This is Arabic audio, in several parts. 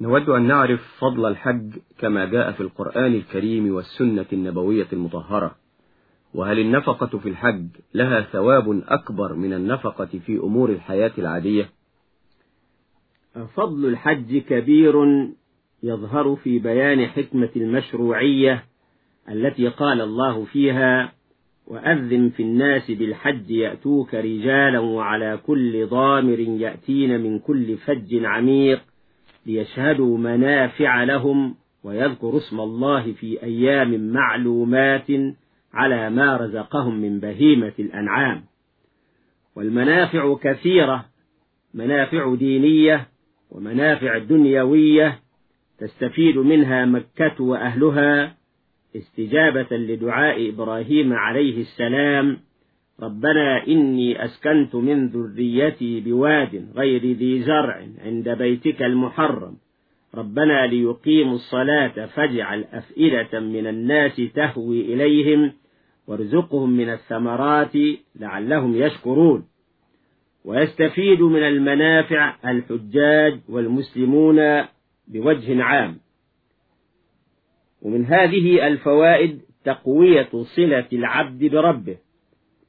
نود أن نعرف فضل الحج كما جاء في القرآن الكريم والسنة النبوية المطهرة. وهل النفقة في الحج لها ثواب أكبر من النفقة في أمور الحياة العادية؟ فضل الحج كبير يظهر في بيان حكمة المشروعية التي قال الله فيها وأذن في الناس بالحج يأتوك رجالا وعلى كل ضامر يأتين من كل فج عميق. ليشهدوا منافع لهم ويذكروا اسم الله في أيام معلومات على ما رزقهم من بهيمة الأنعام. والمنافع كثيرة منافع دينية ومنافع دنيوية تستفيد منها مكة وأهلها استجابة لدعاء إبراهيم عليه السلام ربنا إني أسكنت من ذريتي بواد غير ذي زرع عند بيتك المحرم. ربنا ليقيموا الصلاة فاجعل أفئدة من الناس تهوي إليهم وارزقهم من الثمرات لعلهم يشكرون. ويستفيد من المنافع الحجاج والمسلمون بوجه عام. ومن هذه الفوائد تقوية صلة العبد بربه.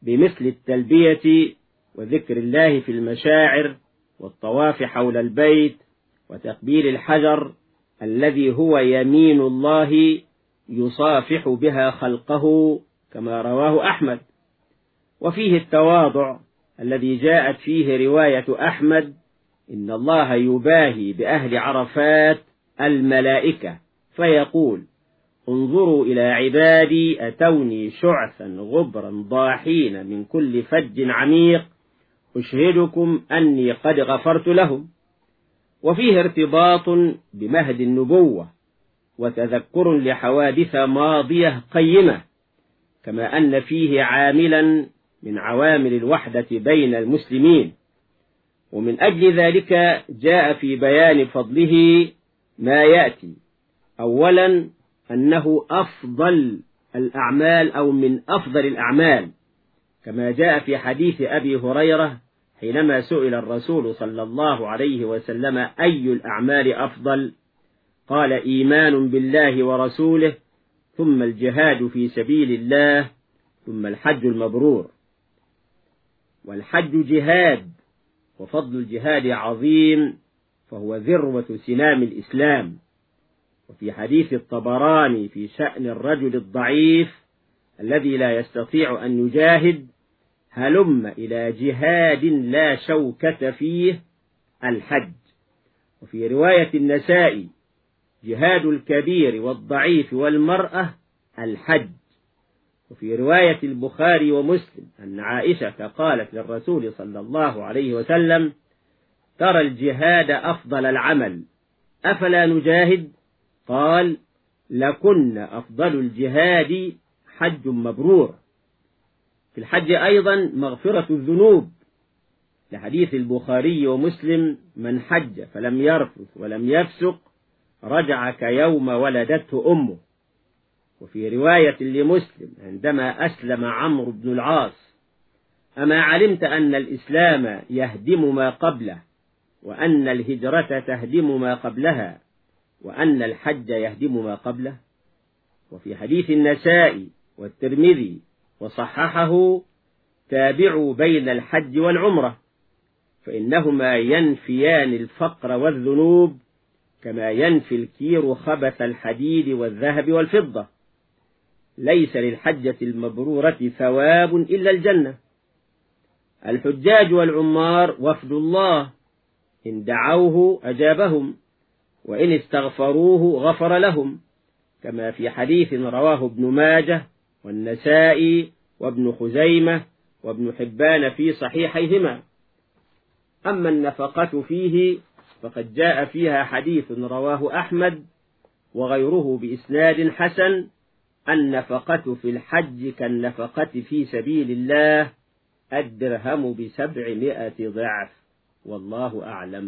بمثل التلبية وذكر الله في المشاعر والطواف حول البيت وتقبيل الحجر الذي هو يمين الله يصافح بها خلقه كما رواه أحمد. وفيه التواضع الذي جاءت فيه رواية أحمد إن الله يباهي بأهل عرفات الملائكة فيقول انظروا إلى عبادي أتوني شعثا غبرا ضاحين من كل فج عميق أشهدكم أني قد غفرت لهم. وفيه ارتباط بمهد النبوة وتذكر لحوادث ماضية قيمة كما أن فيه عاملا من عوامل الوحدة بين المسلمين. ومن أجل ذلك جاء في بيان فضله ما يأتي. أولا أنه أفضل الأعمال أو من أفضل الأعمال. كما جاء في حديث أبي هريرة حينما سئل الرسول صلى الله عليه وسلم أي الأعمال أفضل؟ قال إيمان بالله ورسوله ثم الجهاد في سبيل الله ثم الحج المبرور. والحج جهاد وفضل الجهاد عظيم فهو ذروة سنام الإسلام. وفي حديث الطبراني في شأن الرجل الضعيف الذي لا يستطيع أن يجاهد هلم إلى جهاد لا شوكة فيه الحج. وفي رواية النسائي جهاد الكبير والضعيف والمرأة الحج. وفي رواية البخاري ومسلم أن عائشة قالت للرسول صلى الله عليه وسلم ترى الجهاد أفضل العمل أفلا نجاهد؟ قال لكن أفضل الجهاد حج مبرور. في الحج أيضا مغفرة الذنوب. لحديث البخاري ومسلم من حج فلم يرفث ولم يفسق رجع كيوم ولدته أمه. وفي رواية لمسلم عندما أسلم عمرو بن العاص أما علمت أن الإسلام يهدم ما قبله وأن الهجرة تهدم ما قبلها وأن الحج يهدم ما قبله. وفي حديث النسائي والترمذي وصححه تابعوا بين الحج والعمرة فإنهما ينفيان الفقر والذنوب كما ينفي الكير خبث الحديد والذهب والفضة. ليس للحجة المبرورة ثواب إلا الجنة. الحجاج والعمار وفد الله إن دعوه أجابهم. وإن استغفروه غفر لهم كما في حديث رواه ابن ماجه والنسائي وابن خزيمة وابن حبان في صحيحيهما. أما النفقة فيه فقد جاء فيها حديث رواه أحمد وغيره بإسناد حسن النفقة في الحج كالنفقة في سبيل الله الدرهم بسبعمائة ضعف والله أعلم.